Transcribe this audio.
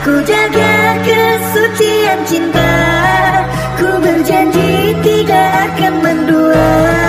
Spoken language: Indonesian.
Ku jaga kesucian cinta. Ku berjanji tidak akan mendua